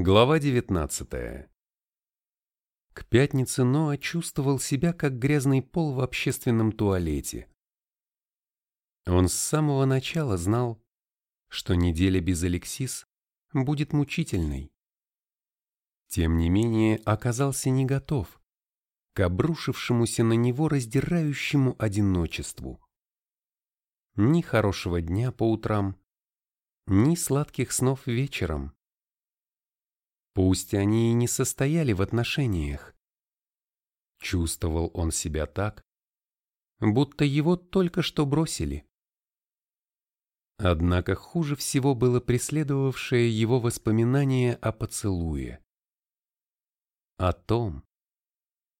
Глава 19 К пятнице Ноа чувствовал себя как грязный пол в общественном туалете. Он с самого начала знал, что неделя без Алексис будет мучительной. Тем не менее оказался не готов к обрушившемуся на него раздирающему одиночеству. Ни хорошего дня по утрам, ни сладких снов вечером. Пусть они и не состояли в отношениях. Чувствовал он себя так, будто его только что бросили. Однако хуже всего было преследовавшее его воспоминание о поцелуе. О том,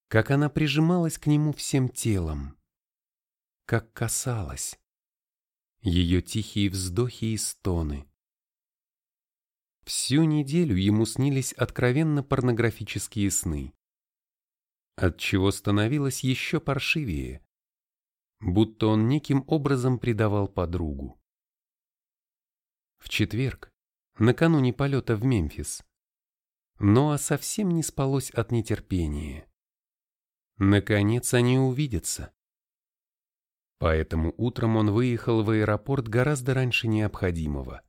как она прижималась к нему всем телом, как касалась, ее тихие вздохи и стоны. Всю неделю ему снились откровенно порнографические сны, отчего становилось еще паршивее, будто он неким образом предавал подругу. В четверг, накануне полета в Мемфис, Ноа совсем не спалось от нетерпения. Наконец они увидятся. Поэтому утром он выехал в аэропорт гораздо раньше необходимого,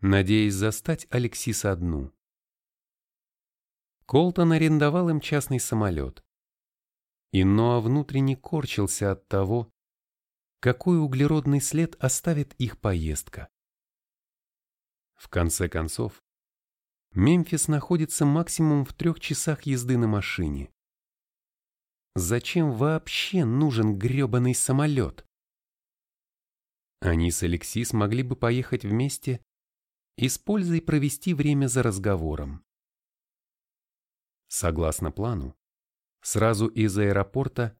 надеясь застать Алексиса одну. Колтон арендовал им частный самолет. И Ноа внутренне корчился от того, какой углеродный след оставит их поездка. В конце концов, Мемфис находится максимум в трех часах езды на машине. Зачем вообще нужен грёбаный самолет? Они с Алексис могли бы поехать вместе и с пользой провести время за разговором. Согласно плану, сразу из аэропорта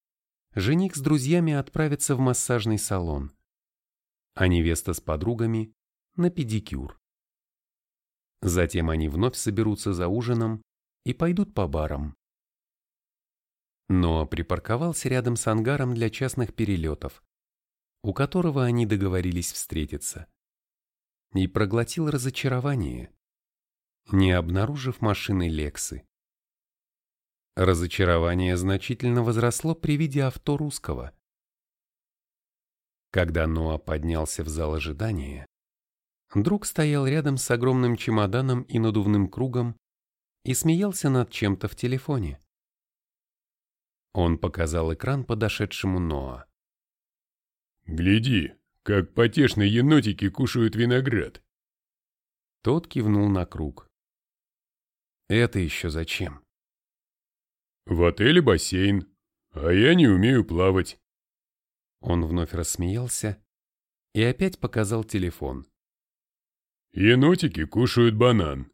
жених с друзьями отправится в массажный салон, а невеста с подругами – на педикюр. Затем они вновь соберутся за ужином и пойдут по барам но припарковался рядом с ангаром для частных перелетов, у которого они договорились встретиться. И проглотил разочарование, не обнаружив машины Лексы. Разочарование значительно возросло при виде авто русского. Когда Ноа поднялся в зал ожидания, друг стоял рядом с огромным чемоданом и надувным кругом и смеялся над чем-то в телефоне. Он показал экран подошедшему Ноа. «Гляди, как потешные енотики кушают виноград!» Тот кивнул на круг. «Это еще зачем?» «В отеле бассейн, а я не умею плавать». Он вновь рассмеялся и опять показал телефон. «Енотики кушают банан».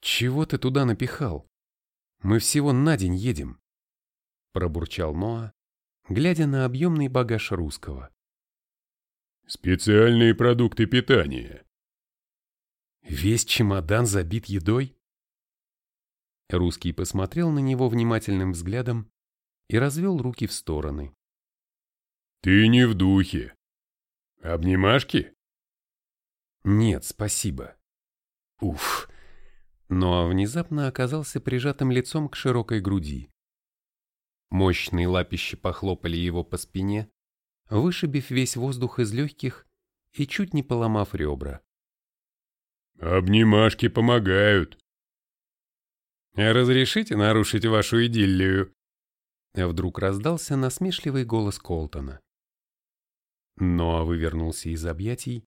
«Чего ты туда напихал? Мы всего на день едем» пробурчал Ноа, глядя на объемный багаж русского. «Специальные продукты питания». «Весь чемодан забит едой?» Русский посмотрел на него внимательным взглядом и развел руки в стороны. «Ты не в духе. Обнимашки?» «Нет, спасибо». Уф. Но внезапно оказался прижатым лицом к широкой груди. Мощные лапищи похлопали его по спине, вышибив весь воздух из легких и чуть не поломав ребра. «Обнимашки помогают». «Разрешите нарушить вашу идиллию?» Вдруг раздался насмешливый голос Колтона. Ноа вывернулся из объятий,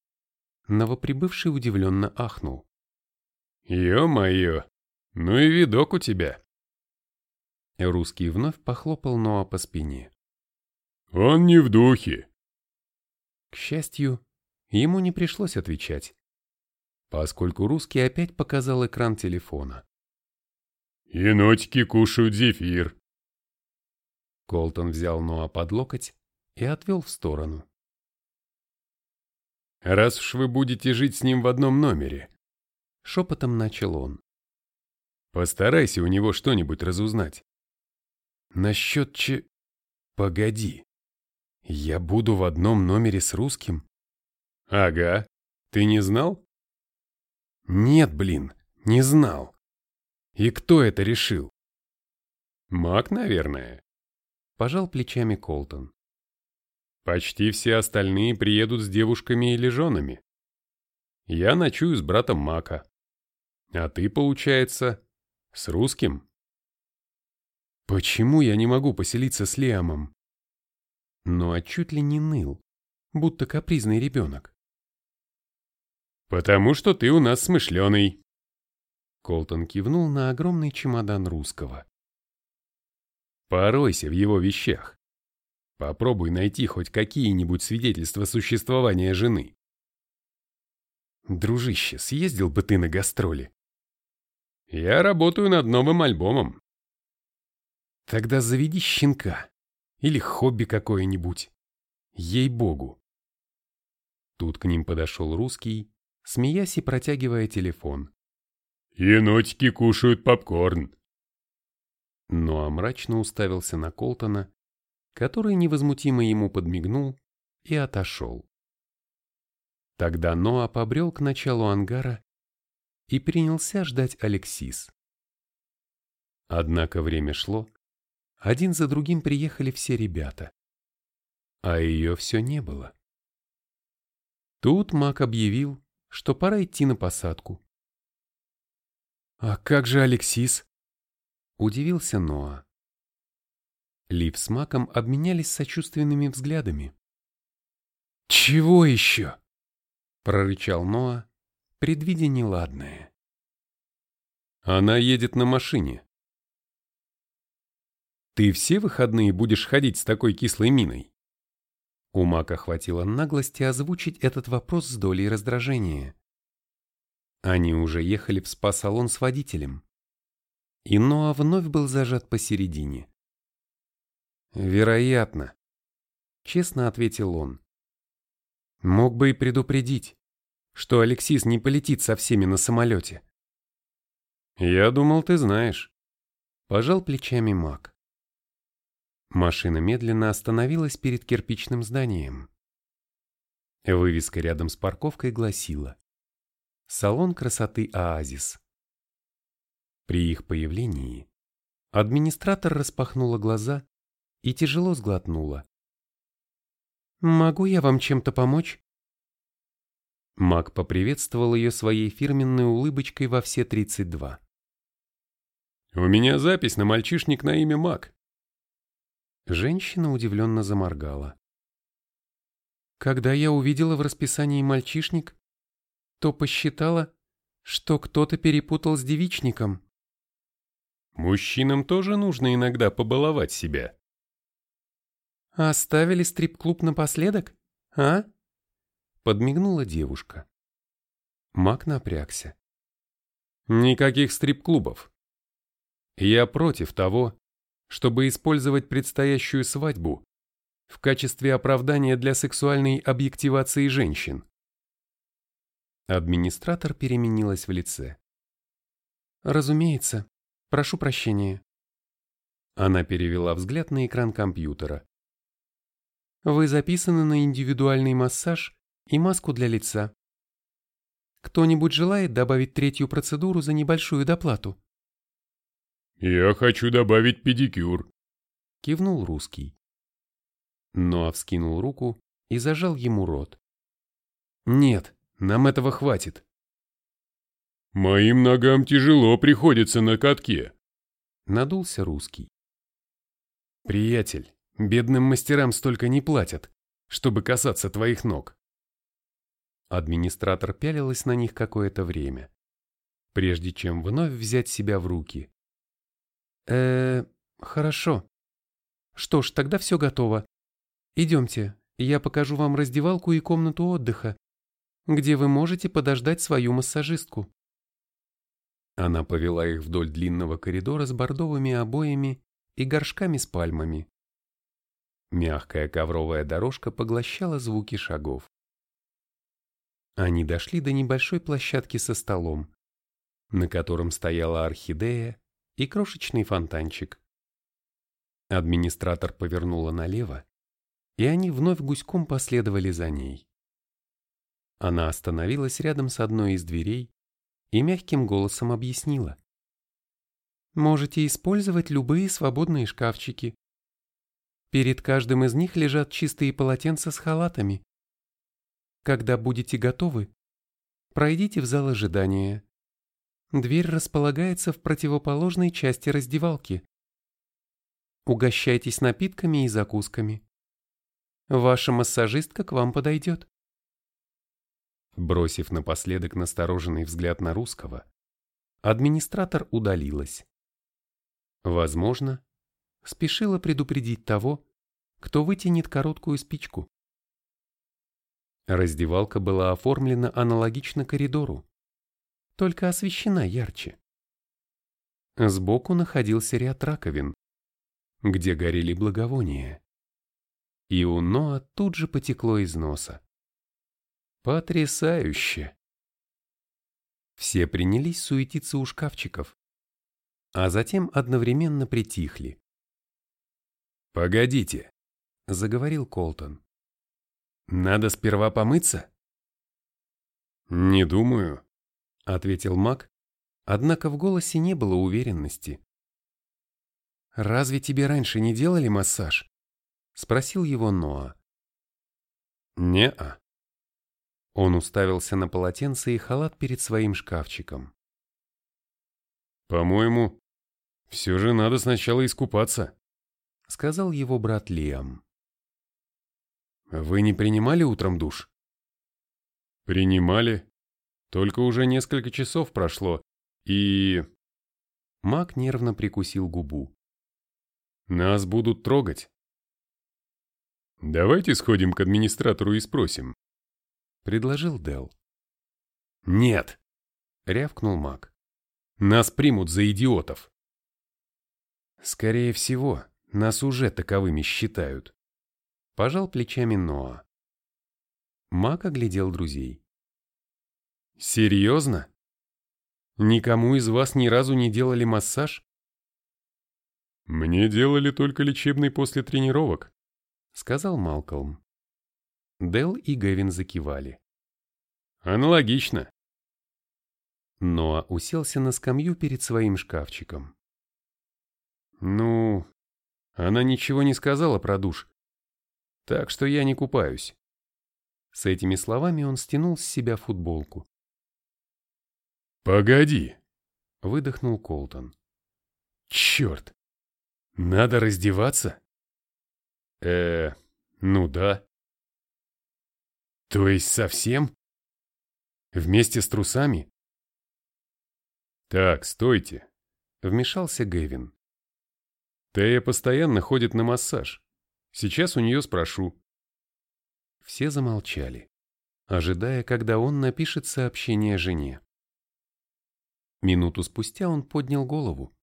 новоприбывший удивленно ахнул. «Ё-моё, ну и видок у тебя!» Русский вновь похлопал Ноа по спине. «Он не в духе!» К счастью, ему не пришлось отвечать, поскольку русский опять показал экран телефона. «Енотики кушают зефир!» Колтон взял Ноа под локоть и отвел в сторону. «Раз уж вы будете жить с ним в одном номере», — шепотом начал он, — «постарайся у него что-нибудь разузнать. Насчет че... Погоди. Я буду в одном номере с русским? Ага. Ты не знал? Нет, блин, Не знал. И кто это решил? Маг, наверное. Пожал плечами Колтон. Почти все остальные приедут с девушками или женами. Я ночую с братом Мака. А ты, получается, с русским? Почему я не могу поселиться с Лиамом? Но чуть ли не ныл, будто капризный ребенок. «Потому что ты у нас смышленый». Колтон кивнул на огромный чемодан русского. «Поройся в его вещах. Попробуй найти хоть какие-нибудь свидетельства существования жены». «Дружище, съездил бы ты на гастроли?» «Я работаю над новым альбомом». «Тогда заведи щенка. Или хобби какое-нибудь. Ей-богу». Тут к ним подошел русский смеясь и протягивая телефон. «Енотики кушают попкорн!» Ноа мрачно уставился на Колтона, который невозмутимо ему подмигнул и отошел. Тогда Ноа побрел к началу ангара и принялся ждать Алексис. Однако время шло, один за другим приехали все ребята, а ее все не было. Тут Мак объявил, что пора идти на посадку. «А как же Алексис?» – удивился Ноа. Лив с Маком обменялись сочувственными взглядами. «Чего еще?» – прорычал Ноа, предвидя неладное. «Она едет на машине». «Ты все выходные будешь ходить с такой кислой миной?» У Мака хватило наглости озвучить этот вопрос с долей раздражения. Они уже ехали в спа-салон с водителем. И Ноа вновь был зажат посередине. «Вероятно», — честно ответил он. «Мог бы и предупредить, что Алексис не полетит со всеми на самолете». «Я думал, ты знаешь», — пожал плечами Мак. Машина медленно остановилась перед кирпичным зданием. Вывеска рядом с парковкой гласила «Салон красоты Оазис». При их появлении администратор распахнула глаза и тяжело сглотнула. «Могу я вам чем-то помочь?» Мак поприветствовал ее своей фирменной улыбочкой во все тридцать два. «У меня запись на мальчишник на имя Мак», Женщина удивленно заморгала. Когда я увидела в расписании мальчишник, то посчитала, что кто-то перепутал с девичником. Мужчинам тоже нужно иногда побаловать себя. «Оставили стрип-клуб напоследок, а?» Подмигнула девушка. Мак напрягся. «Никаких стрип-клубов. Я против того, чтобы использовать предстоящую свадьбу в качестве оправдания для сексуальной объективации женщин. Администратор переменилась в лице. «Разумеется. Прошу прощения». Она перевела взгляд на экран компьютера. «Вы записаны на индивидуальный массаж и маску для лица. Кто-нибудь желает добавить третью процедуру за небольшую доплату?» «Я хочу добавить педикюр», — кивнул русский. Ноа вскинул руку и зажал ему рот. «Нет, нам этого хватит». «Моим ногам тяжело приходится на катке», — надулся русский. «Приятель, бедным мастерам столько не платят, чтобы касаться твоих ног». Администратор пялилась на них какое-то время, прежде чем вновь взять себя в руки э хорошо. Что ж, тогда все готово. Идемте, я покажу вам раздевалку и комнату отдыха, где вы можете подождать свою массажистку. Она повела их вдоль длинного коридора с бордовыми обоями и горшками с пальмами. Мягкая ковровая дорожка поглощала звуки шагов. Они дошли до небольшой площадки со столом, на котором стояла орхидея и крошечный фонтанчик. Администратор повернула налево, и они вновь гуськом последовали за ней. Она остановилась рядом с одной из дверей и мягким голосом объяснила. Можете использовать любые свободные шкафчики. Перед каждым из них лежат чистые полотенца с халатами. Когда будете готовы, пройдите в зал ожидания. Дверь располагается в противоположной части раздевалки. Угощайтесь напитками и закусками. Ваша массажистка к вам подойдет. Бросив напоследок настороженный взгляд на русского, администратор удалилась. Возможно, спешила предупредить того, кто вытянет короткую спичку. Раздевалка была оформлена аналогично коридору, только освещена ярче. Сбоку находился ряд раковин, где горели благовония. И у Ноа тут же потекло из носа. Потрясающе! Все принялись суетиться у шкафчиков, а затем одновременно притихли. «Погодите», — заговорил Колтон. «Надо сперва помыться?» «Не думаю», — ответил Мак, однако в голосе не было уверенности. «Разве тебе раньше не делали массаж?» — спросил его Ноа. «Не-а». Он уставился на полотенце и халат перед своим шкафчиком. «По-моему, все же надо сначала искупаться», — сказал его брат Лиам. «Вы не принимали утром душ?» «Принимали. Только уже несколько часов прошло, и...» Мак нервно прикусил губу. «Нас будут трогать». «Давайте сходим к администратору и спросим», — предложил Дел. «Нет!» — рявкнул Мак. Нас примут за идиотов. Скорее всего, нас уже таковыми считают. Пожал плечами Ноа. Мак оглядел друзей. Серьезно? Никому из вас ни разу не делали массаж? Мне делали только лечебный после тренировок, сказал Малкольм. Дел и Гевин закивали. Аналогично. Ноа уселся на скамью перед своим шкафчиком. «Ну, она ничего не сказала про душ, так что я не купаюсь». С этими словами он стянул с себя футболку. «Погоди!» — выдохнул Колтон. «Черт! Надо раздеваться?» «Э, ну да». «То есть совсем? Вместе с трусами?» «Так, стойте!» — вмешался Гэвин. «Тея постоянно ходит на массаж. Сейчас у нее спрошу». Все замолчали, ожидая, когда он напишет сообщение жене. Минуту спустя он поднял голову.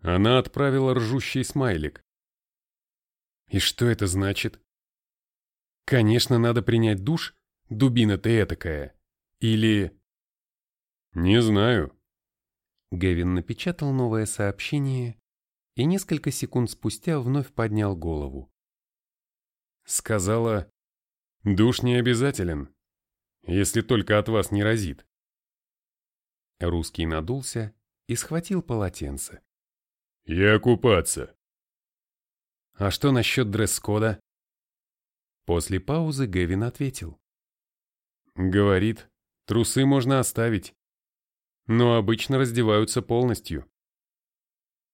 Она отправила ржущий смайлик. «И что это значит?» «Конечно, надо принять душ, дубина ты этакая. Или...» «Не знаю», Гевин напечатал новое сообщение и несколько секунд спустя вновь поднял голову. Сказала, душ не обязателен, если только от вас не разит. Русский надулся и схватил полотенце. Я купаться. А что насчет дресс-кода? После паузы Гевин ответил. Говорит, трусы можно оставить но обычно раздеваются полностью.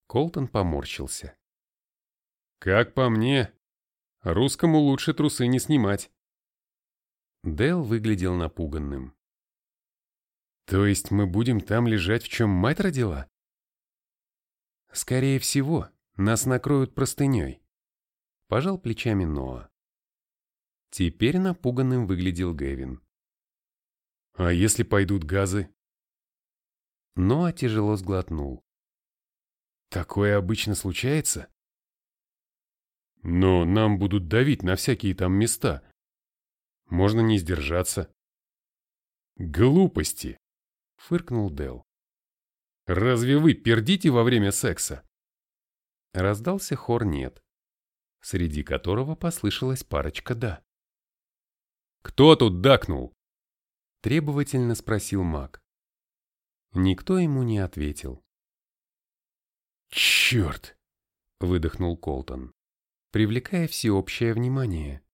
Колтон поморщился. Как по мне, русскому лучше трусы не снимать. Дел выглядел напуганным. То есть мы будем там лежать, в чем мать родила? Скорее всего, нас накроют простыней. Пожал плечами Ноа. Теперь напуганным выглядел Гэвин. А если пойдут газы? Ноа тяжело сглотнул. Такое обычно случается? Но нам будут давить на всякие там места. Можно не сдержаться. Глупости, фыркнул Дел. Разве вы пердите во время секса? Раздался хор «нет», среди которого послышалась парочка «да». «Кто тут дакнул?» Требовательно спросил маг. Никто ему не ответил. «Черт!» — выдохнул Колтон, привлекая всеобщее внимание.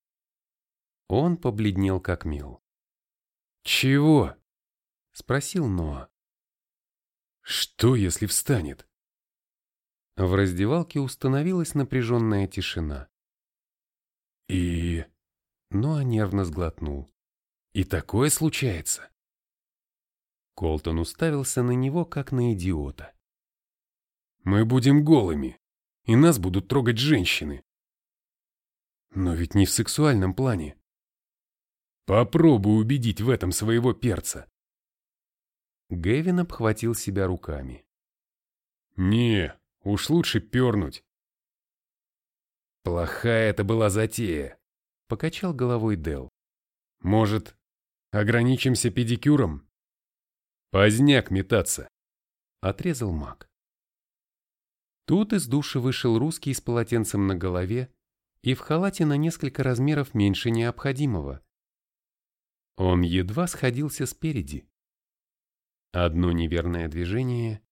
Он побледнел как мел. «Чего?» — спросил Ноа. «Что, если встанет?» В раздевалке установилась напряженная тишина. «И...» Ноа нервно сглотнул. «И такое случается?» Колтон уставился на него, как на идиота. «Мы будем голыми, и нас будут трогать женщины. Но ведь не в сексуальном плане. Попробуй убедить в этом своего перца». Гэвин обхватил себя руками. «Не, уж лучше пернуть». «Плохая это была затея», — покачал головой Дел. «Может, ограничимся педикюром?» Поздняк метаться, отрезал маг. Тут из души вышел русский с полотенцем на голове и в халате на несколько размеров меньше необходимого. Он едва сходился спереди. Одно неверное движение,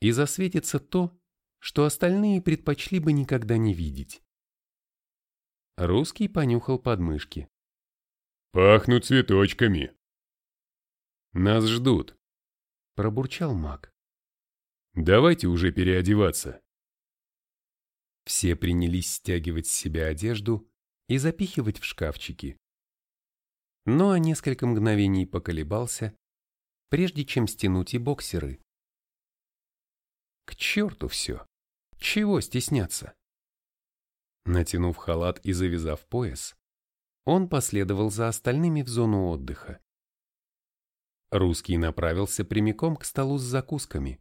и засветится то, что остальные предпочли бы никогда не видеть. Русский понюхал подмышки. «Пахнут цветочками». «Нас ждут», пробурчал маг. «Давайте уже переодеваться». Все принялись стягивать с себя одежду и запихивать в шкафчики. Но о несколько мгновений поколебался, прежде чем стянуть и боксеры. К черту все! Чего стесняться? Натянув халат и завязав пояс, он последовал за остальными в зону отдыха. Русский направился прямиком к столу с закусками.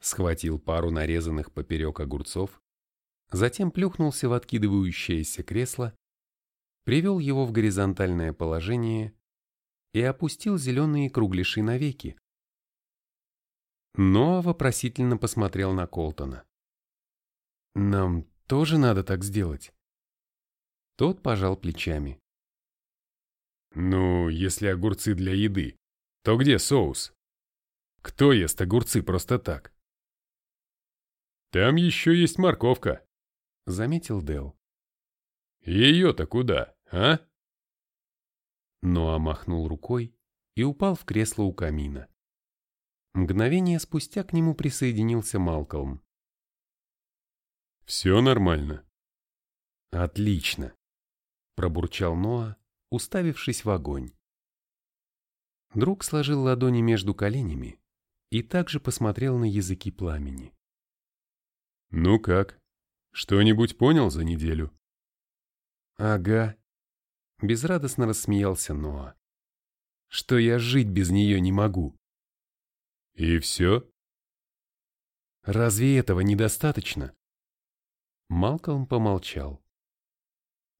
Схватил пару нарезанных поперек огурцов, затем плюхнулся в откидывающееся кресло, привел его в горизонтальное положение и опустил зеленые кругляши навеки. Ноа вопросительно посмотрел на Колтона. «Нам тоже надо так сделать?» Тот пожал плечами. «Ну, если огурцы для еды, то где соус? Кто ест огурцы просто так? Там еще есть морковка, заметил Дел. Ее-то куда, а? Ноа махнул рукой и упал в кресло у камина. Мгновение спустя к нему присоединился Малкольм. «Все нормально?» «Отлично», — пробурчал Ноа, уставившись в огонь. Друг сложил ладони между коленями и также посмотрел на языки пламени. «Ну как? Что-нибудь понял за неделю?» «Ага», — безрадостно рассмеялся Ноа. «Что я жить без нее не могу». «И все?» «Разве этого недостаточно?» Малкольм помолчал.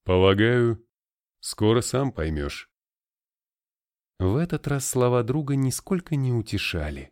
«Полагаю, скоро сам поймешь». В этот раз слова друга нисколько не утешали.